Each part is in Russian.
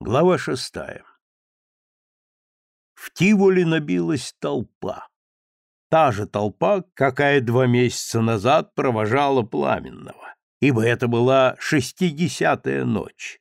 Глава шестая. В Тиволе набилась толпа. Та же толпа, какая два месяца назад провожала Пламенного, ибо это была шестидесятая ночь.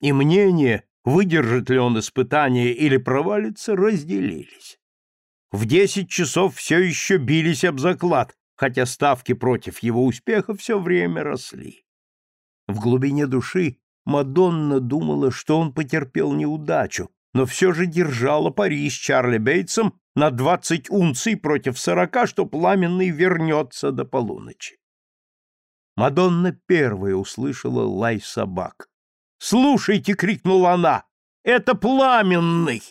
И мнения, выдержит ли он испытание или провалится, разделились. В десять часов все еще бились об заклад, хотя ставки против его успеха все время росли. В глубине души Мадонна думала, что он потерпел неудачу, но все же держала пари с Чарли Бейтсом на двадцать унций против сорока, что Пламенный вернется до полуночи. Мадонна первая услышала лай собак. «Слушайте!» — крикнула она. «Это Пламенный!»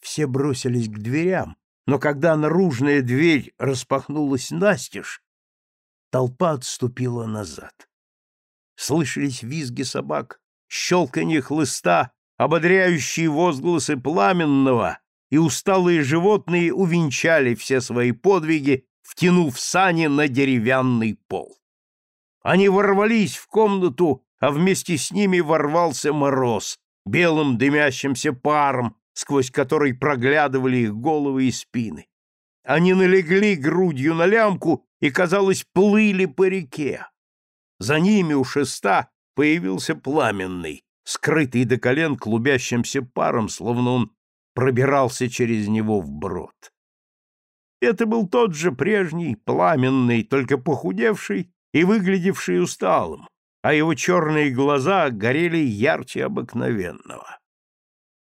Все бросились к дверям, но когда наружная дверь распахнулась настежь, толпа отступила назад. Слышались визги собак, щелканье хлыста, ободряющие возгласы пламенного, и усталые животные увенчали все свои подвиги, втянув сани на деревянный пол. Они ворвались в комнату, а вместе с ними ворвался мороз, белым дымящимся паром, сквозь который проглядывали их головы и спины. Они налегли грудью на лямку и, казалось, плыли по реке. За ними у шеста появился пламенный, скрытый до колен клубящимся паром, словно он пробирался через него вброд. Это был тот же прежний, пламенный, только похудевший и выглядевший усталым, а его черные глаза горели ярче обыкновенного.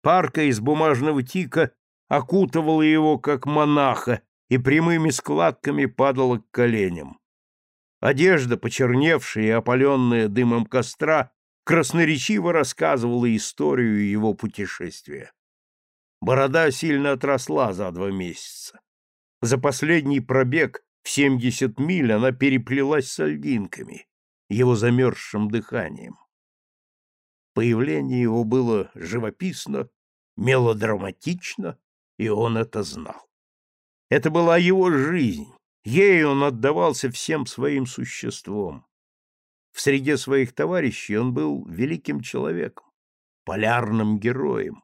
Парка из бумажного тика окутывала его, как монаха, и прямыми складками падала к коленям. Одежда, почерневшая и опаленная дымом костра, красноречиво рассказывала историю его путешествия. Борода сильно отросла за два месяца. За последний пробег в семьдесят миль она переплелась с альгинками, его замерзшим дыханием. Появление его было живописно, мелодраматично, и он это знал. Это была его жизнь, Ей он отдавался всем своим существом. В среде своих товарищей он был великим человеком, полярным героем.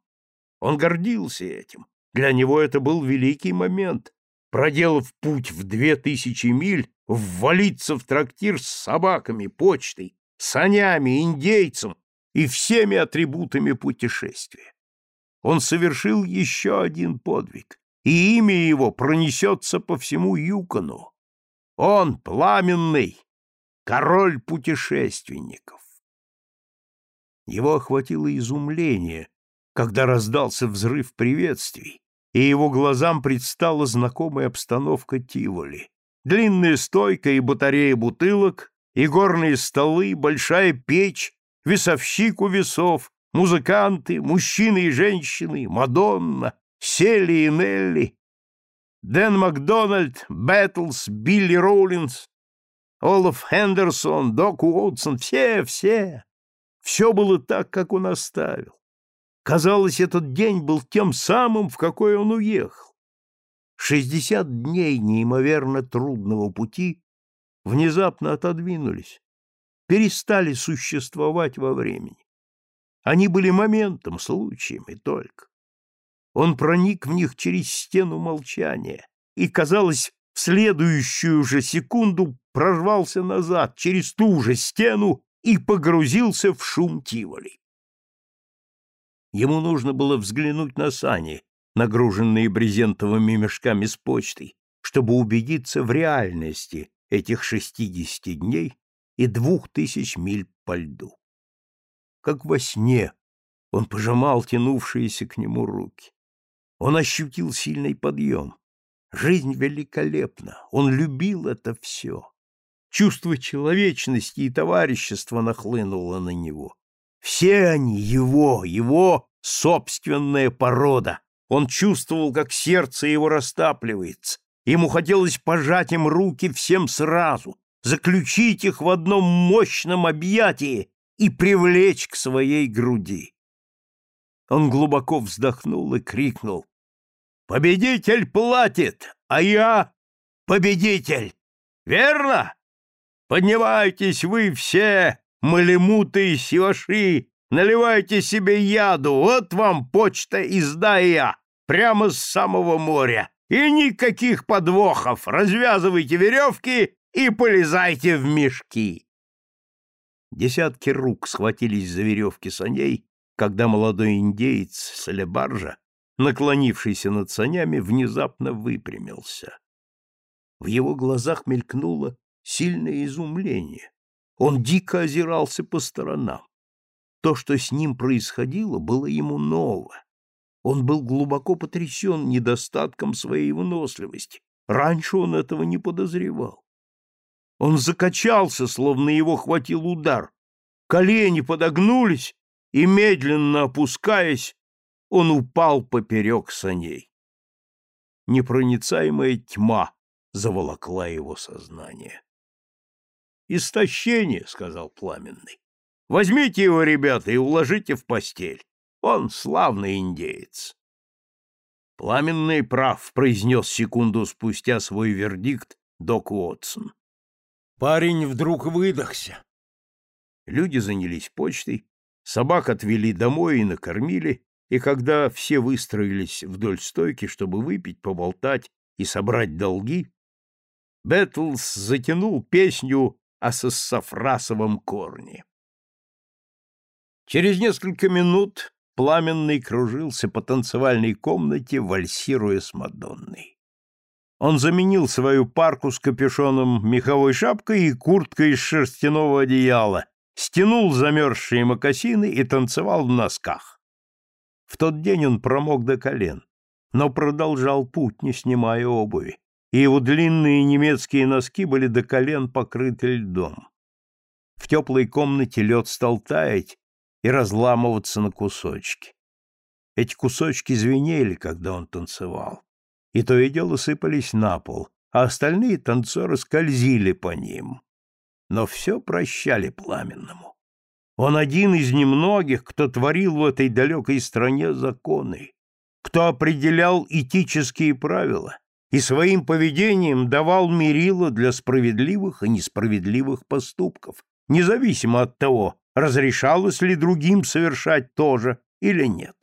Он гордился этим. Для него это был великий момент. Проделав путь в две тысячи миль, ввалиться в трактир с собаками, почтой, санями, индейцем и всеми атрибутами путешествия. Он совершил еще один подвиг и имя его пронесется по всему Юкону. Он пламенный, король путешественников. Его охватило изумление, когда раздался взрыв приветствий, и его глазам предстала знакомая обстановка Тиволи. Длинная стойка и батарея бутылок, и горные столы, большая печь, весовщик у весов, музыканты, мужчины и женщины, Мадонна, Селли и Нелли, Дэн Макдональд, Бэттлс, Билли Роулинс, Олаф Хендерсон, Док Уотсон, все, все. Все было так, как он оставил. Казалось, этот день был тем самым, в какой он уехал. Шестьдесят дней неимоверно трудного пути внезапно отодвинулись, перестали существовать во времени. Они были моментом, случаем и только. Он проник в них через стену молчания и, казалось, в следующую же секунду прорвался назад через ту же стену и погрузился в шум Тиволи. Ему нужно было взглянуть на сани, нагруженные брезентовыми мешками с почтой, чтобы убедиться в реальности этих шестидесяти дней и двух тысяч миль по льду. Как во сне он пожимал тянувшиеся к нему руки. Он ощутил сильный подъем. Жизнь великолепна, он любил это все. Чувство человечности и товарищества нахлынуло на него. Все они его, его собственная порода. Он чувствовал, как сердце его растапливается. Ему хотелось пожать им руки всем сразу, заключить их в одном мощном объятии и привлечь к своей груди. Он глубоко вздохнул и крикнул. «Победитель платит, а я победитель! Верно? Поднимайтесь вы все, малемуты и сиваши, Наливайте себе яду, вот вам почта из Дая, прямо с самого моря. И никаких подвохов, развязывайте веревки и полезайте в мешки. Десятки рук схватились за веревки саней, когда молодой индеец с наклонившийся над санями, внезапно выпрямился. В его глазах мелькнуло сильное изумление. Он дико озирался по сторонам. То, что с ним происходило, было ему ново. Он был глубоко потрясен недостатком своей выносливости. Раньше он этого не подозревал. Он закачался, словно его хватил удар. Колени подогнулись, и, медленно опускаясь, он упал поперек саней. Непроницаемая тьма заволокла его сознание. «Истощение», — сказал Пламенный. Возьмите его, ребята, и уложите в постель. Он славный индеец. Пламенный прав, произнес секунду спустя свой вердикт док Уотсон. Парень вдруг выдохся. Люди занялись почтой, собак отвели домой и накормили, и когда все выстроились вдоль стойки, чтобы выпить, поболтать и собрать долги, Бэтлс затянул песню о сассафрасовом корне. Через несколько минут Пламенный кружился по танцевальной комнате, вальсируя с Мадонной. Он заменил свою парку с капюшоном, меховой шапкой и курткой из шерстяного одеяла, стянул замерзшие мокасины и танцевал в носках. В тот день он промок до колен, но продолжал путь, не снимая обуви, и его длинные немецкие носки были до колен покрыты льдом. В теплой комнате лед стал таять, и разламываться на кусочки. Эти кусочки звенели, когда он танцевал, и то и дело сыпались на пол, а остальные танцоры скользили по ним. Но все прощали пламенному. Он один из немногих, кто творил в этой далекой стране законы, кто определял этические правила и своим поведением давал мерило для справедливых и несправедливых поступков, независимо от того, разрешалось ли другим совершать то же или нет.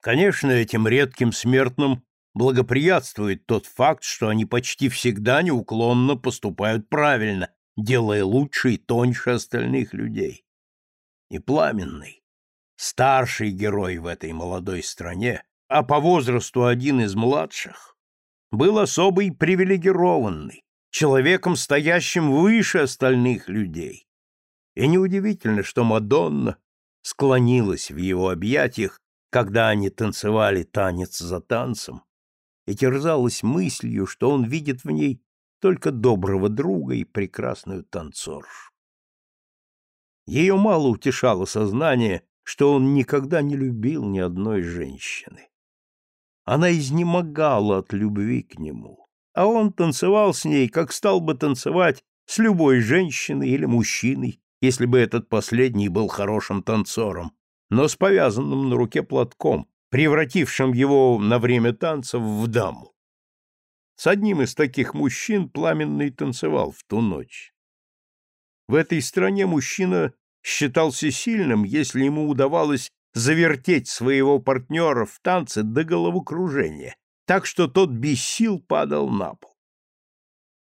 Конечно, этим редким смертным благоприятствует тот факт, что они почти всегда неуклонно поступают правильно, делая лучше и тоньше остальных людей. И пламенный, старший герой в этой молодой стране, а по возрасту один из младших, был особый привилегированный, человеком, стоящим выше остальных людей. И неудивительно, что Мадонна склонилась в его объятиях, когда они танцевали танец за танцем, и терзалась мыслью, что он видит в ней только доброго друга и прекрасную танцоршу. Ее мало утешало сознание, что он никогда не любил ни одной женщины. Она изнемогала от любви к нему, а он танцевал с ней, как стал бы танцевать с любой женщиной или мужчиной, если бы этот последний был хорошим танцором, но с повязанным на руке платком, превратившим его на время танцев в даму. С одним из таких мужчин пламенный танцевал в ту ночь. В этой стране мужчина считался сильным, если ему удавалось завертеть своего партнера в танце до головокружения, так что тот без сил падал на пол.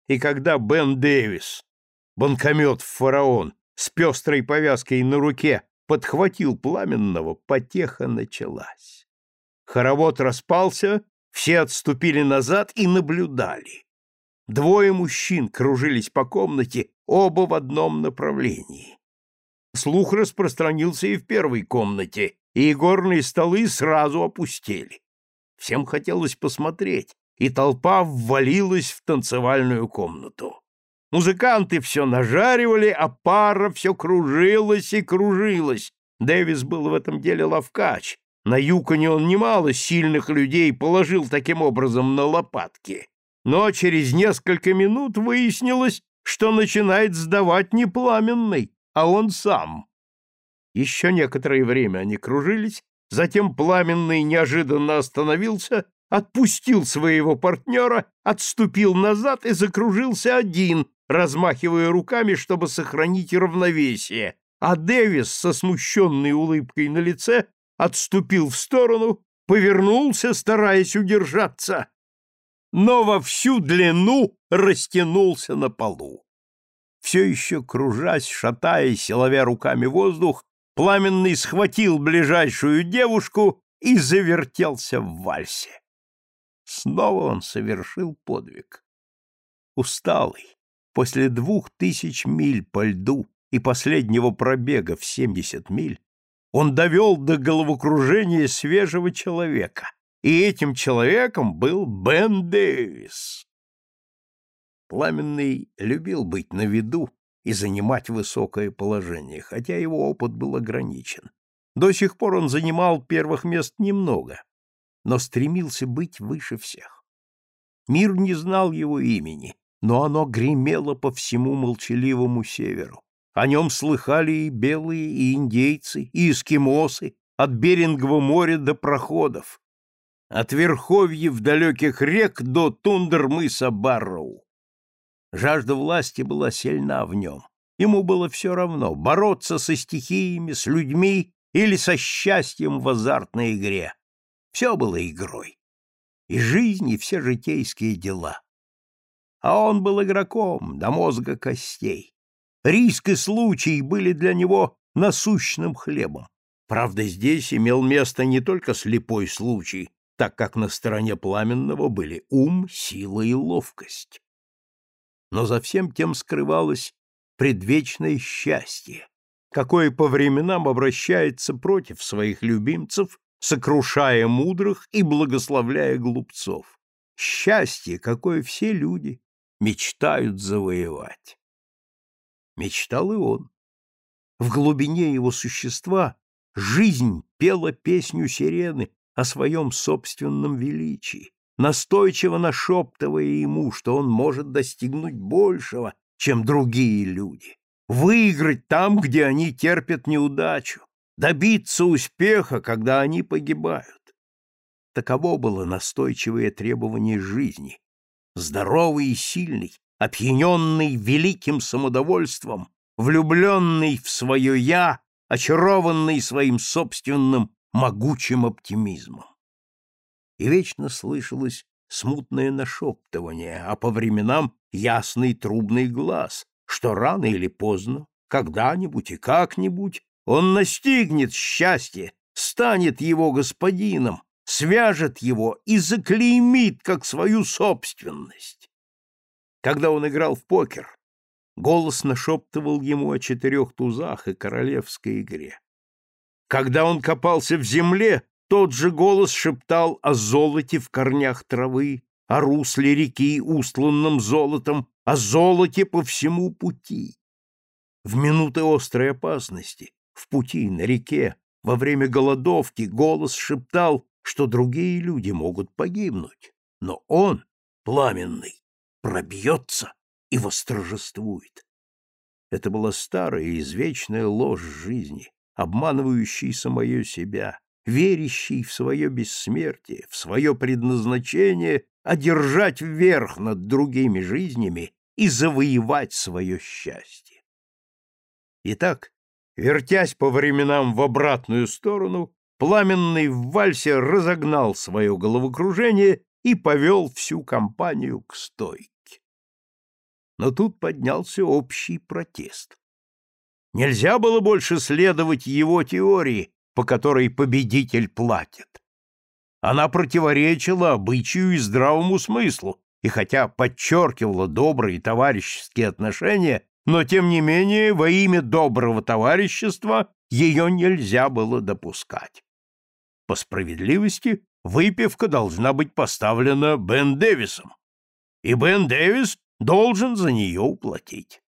И когда Бен Дэвис, банкомет фараон, с пестрой повязкой на руке подхватил пламенного, потеха началась. Хоровод распался, все отступили назад и наблюдали. Двое мужчин кружились по комнате, оба в одном направлении. Слух распространился и в первой комнате, и игорные столы сразу опустели. Всем хотелось посмотреть, и толпа ввалилась в танцевальную комнату. Музыканты все нажаривали, а пара все кружилась и кружилась. Дэвис был в этом деле ловкач. На Юконе он немало сильных людей положил таким образом на лопатки. Но через несколько минут выяснилось, что начинает сдавать не пламенный, а он сам. Еще некоторое время они кружились, затем пламенный неожиданно остановился, отпустил своего партнера, отступил назад и закружился один, размахивая руками, чтобы сохранить равновесие, а Дэвис со смущенной улыбкой на лице отступил в сторону, повернулся, стараясь удержаться, но во всю длину растянулся на полу. Все еще кружась, шатаясь, ловя руками воздух, Пламенный схватил ближайшую девушку и завертелся в вальсе. Снова он совершил подвиг. Усталый, после двух тысяч миль по льду и последнего пробега в семьдесят миль, он довел до головокружения свежего человека, и этим человеком был Бен Дэвис. Пламенный любил быть на виду и занимать высокое положение, хотя его опыт был ограничен. До сих пор он занимал первых мест немного, но стремился быть выше всех. Мир не знал его имени, но оно гремело по всему молчаливому северу. О нем слыхали и белые, и индейцы, и эскимосы, от Берингового моря до проходов, от верховьев далеких рек до тундр мыса Барроу. Жажда власти была сильна в нем. Ему было все равно, бороться со стихиями, с людьми или со счастьем в азартной игре. Все было игрой. И жизнь, и все житейские дела. А он был игроком до мозга костей. Риск и случай были для него насущным хлебом. Правда, здесь имел место не только слепой случай, так как на стороне пламенного были ум, сила и ловкость но за всем тем скрывалось предвечное счастье, какое по временам обращается против своих любимцев, сокрушая мудрых и благословляя глупцов. Счастье, какое все люди мечтают завоевать. Мечтал и он. В глубине его существа жизнь пела песню сирены о своем собственном величии, настойчиво нашептывая ему, что он может достигнуть большего, чем другие люди, выиграть там, где они терпят неудачу, добиться успеха, когда они погибают. Таково было настойчивое требование жизни. Здоровый и сильный, опьяненный великим самодовольством, влюбленный в свое «я», очарованный своим собственным могучим оптимизмом и вечно слышалось смутное нашептывание, а по временам ясный трубный глаз, что рано или поздно, когда-нибудь и как-нибудь он настигнет счастье, станет его господином, свяжет его и заклеймит как свою собственность. Когда он играл в покер, голос нашептывал ему о четырех тузах и королевской игре. Когда он копался в земле, тот же голос шептал о золоте в корнях травы, о русле реки, устланном золотом, о золоте по всему пути. В минуты острой опасности, в пути, на реке, во время голодовки голос шептал, что другие люди могут погибнуть, но он, пламенный, пробьется и восторжествует. Это была старая и извечная ложь жизни, обманывающая самое себя, верящий в свое бессмертие, в свое предназначение одержать верх над другими жизнями и завоевать свое счастье. Итак, вертясь по временам в обратную сторону, пламенный в вальсе разогнал свое головокружение и повел всю компанию к стойке. Но тут поднялся общий протест. Нельзя было больше следовать его теории, по которой победитель платит. Она противоречила обычаю и здравому смыслу, и хотя подчеркивала добрые товарищеские отношения, но тем не менее во имя доброго товарищества ее нельзя было допускать. По справедливости, выпивка должна быть поставлена Бен Дэвисом, и Бен Дэвис должен за нее уплатить.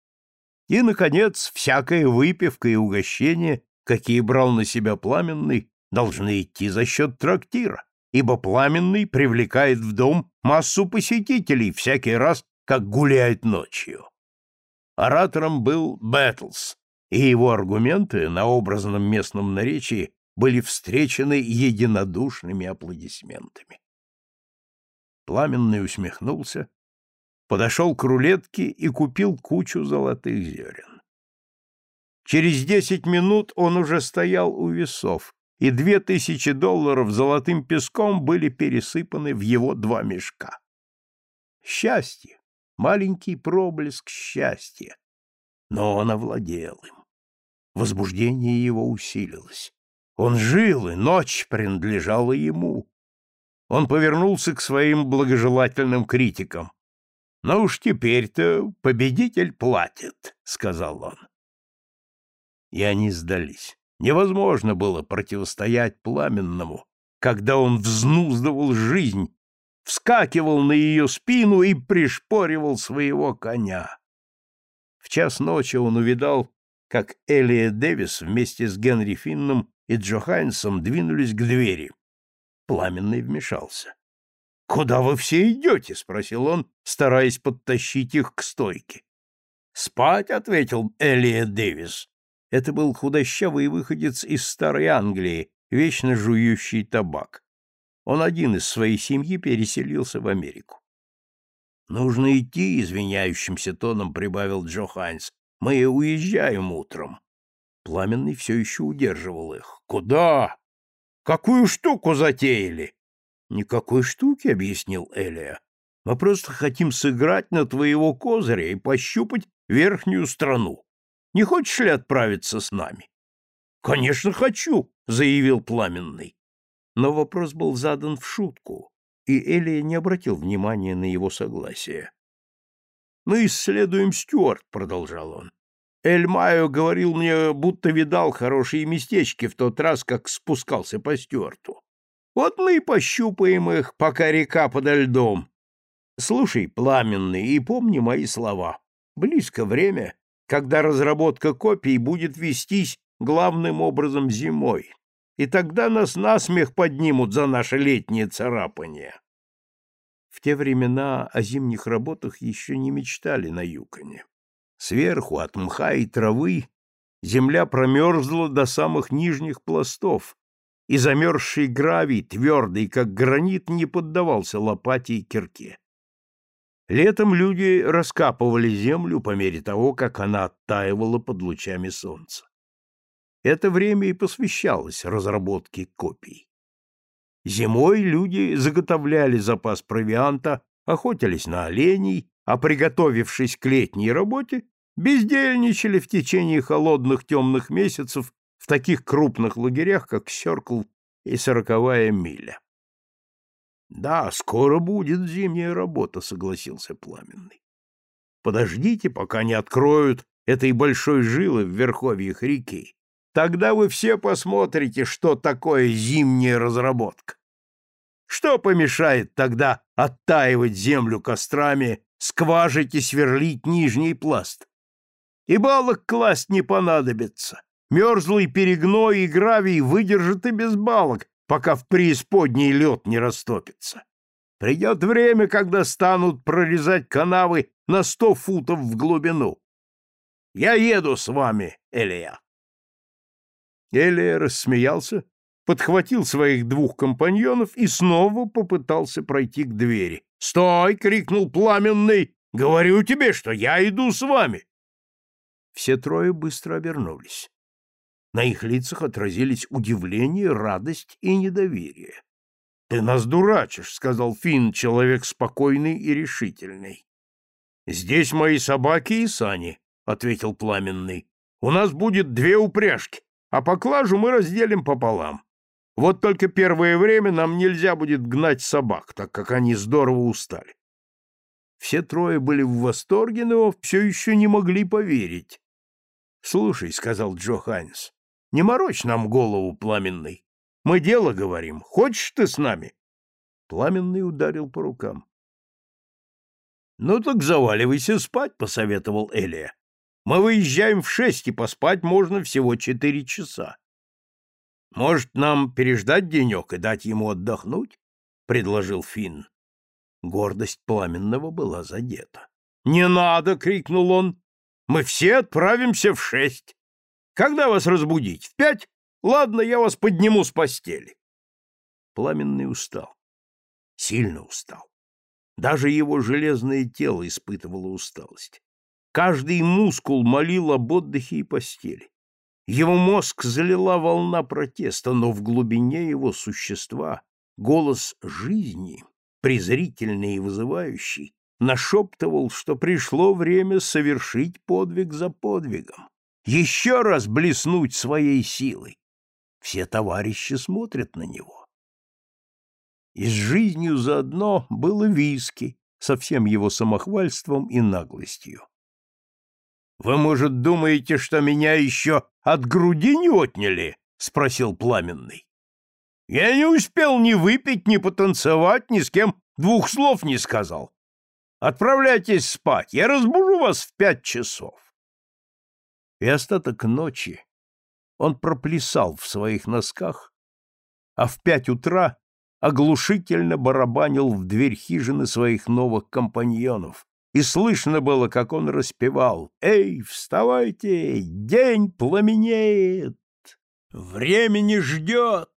И, наконец, всякая выпивка и угощение какие брал на себя Пламенный, должны идти за счет трактира, ибо Пламенный привлекает в дом массу посетителей всякий раз, как гуляет ночью. Оратором был Бэтлс, и его аргументы на образном местном наречии были встречены единодушными аплодисментами. Пламенный усмехнулся, подошел к рулетке и купил кучу золотых зерен. Через десять минут он уже стоял у весов, и две тысячи долларов золотым песком были пересыпаны в его два мешка. Счастье, маленький проблеск счастья, но он овладел им. Возбуждение его усилилось. Он жил, и ночь принадлежала ему. Он повернулся к своим благожелательным критикам. «Ну уж теперь-то победитель платит», — сказал он. И они сдались. Невозможно было противостоять пламенному, когда он взнуздывал жизнь, вскакивал на ее спину и пришпоривал своего коня. В час ночи он увидал, как Элия Дэвис вместе с Генри Финном и Джо Хайнсом двинулись к двери. Пламенный вмешался. — Куда вы все идете? — спросил он, стараясь подтащить их к стойке. — Спать, — ответил Элия Дэвис. Это был худощавый выходец из Старой Англии, вечно жующий табак. Он один из своей семьи переселился в Америку. «Нужно идти», — извиняющимся тоном прибавил Джо Хайнс. «Мы уезжаем утром». Пламенный все еще удерживал их. «Куда? Какую штуку затеяли?» «Никакой штуки», — объяснил Элия. «Мы просто хотим сыграть на твоего козыря и пощупать верхнюю страну. Не хочешь ли отправиться с нами?» «Конечно, хочу», — заявил Пламенный. Но вопрос был задан в шутку, и Элия не обратил внимания на его согласие. «Мы исследуем Стюарт», — продолжал он. Эль Майо говорил мне, будто видал хорошие местечки в тот раз, как спускался по Стюарту. Вот мы и пощупаем их, пока река подо льдом. Слушай, пламенный, и помни мои слова. Близко время, когда разработка копий будет вестись главным образом зимой, и тогда нас насмех поднимут за наше летнее царапание. В те времена о зимних работах еще не мечтали на Юконе. Сверху, от мха и травы, земля промерзла до самых нижних пластов, и замерзший гравий, твердый, как гранит, не поддавался лопате и кирке. Летом люди раскапывали землю по мере того, как она оттаивала под лучами солнца. Это время и посвящалось разработке копий. Зимой люди заготовляли запас провианта, охотились на оленей, а приготовившись к летней работе, бездельничали в течение холодных темных месяцев в таких крупных лагерях, как Сёркл и Сороковая миля. Да, скоро будет зимняя работа, согласился Пламенный. Подождите, пока не откроют этой большой жилы в верховьях реки. Тогда вы все посмотрите, что такое зимняя разработка. Что помешает тогда оттаивать землю кострами, скважить и сверлить нижний пласт? И балок класть не понадобится. Мерзлый перегной и гравий выдержат и без балок, пока в преисподней лед не растопится. Придет время, когда станут прорезать канавы на сто футов в глубину. Я еду с вами, Элия. Элия рассмеялся, подхватил своих двух компаньонов и снова попытался пройти к двери. «Стой!» — крикнул Пламенный. «Говорю тебе, что я иду с вами!» Все трое быстро обернулись. На их лицах отразились удивление, радость и недоверие. — Ты нас дурачишь, — сказал Финн, человек спокойный и решительный. — Здесь мои собаки и сани, — ответил Пламенный. — У нас будет две упряжки, а поклажу мы разделим пополам. Вот только первое время нам нельзя будет гнать собак, так как они здорово устали. Все трое были в восторге, но все еще не могли поверить. — Слушай, — сказал Джо Хайнс, не морочь нам голову, Пламенный. Мы дело говорим. Хочешь ты с нами? Пламенный ударил по рукам. — Ну так заваливайся спать, — посоветовал Элия. — Мы выезжаем в шесть, и поспать можно всего четыре часа. — Может, нам переждать денек и дать ему отдохнуть? — предложил Финн. Гордость Пламенного была задета. — Не надо! — крикнул он. — Мы все отправимся в шесть. Когда вас разбудить? В пять? Ладно, я вас подниму с постели. Пламенный устал. Сильно устал. Даже его железное тело испытывало усталость. Каждый мускул молил об отдыхе и постели. Его мозг залила волна протеста, но в глубине его существа голос жизни, презрительный и вызывающий, нашептывал, что пришло время совершить подвиг за подвигом, еще раз блеснуть своей силой. Все товарищи смотрят на него. И с жизнью заодно было виски со всем его самохвальством и наглостью. «Вы, может, думаете, что меня еще от груди не отняли?» — спросил Пламенный. «Я не успел ни выпить, ни потанцевать, ни с кем двух слов не сказал. Отправляйтесь спать, я разбужу вас в пять часов». И остаток ночи он проплясал в своих носках, а в пять утра оглушительно барабанил в дверь хижины своих новых компаньонов, и слышно было, как он распевал «Эй, вставайте, день пламенеет, время не ждет,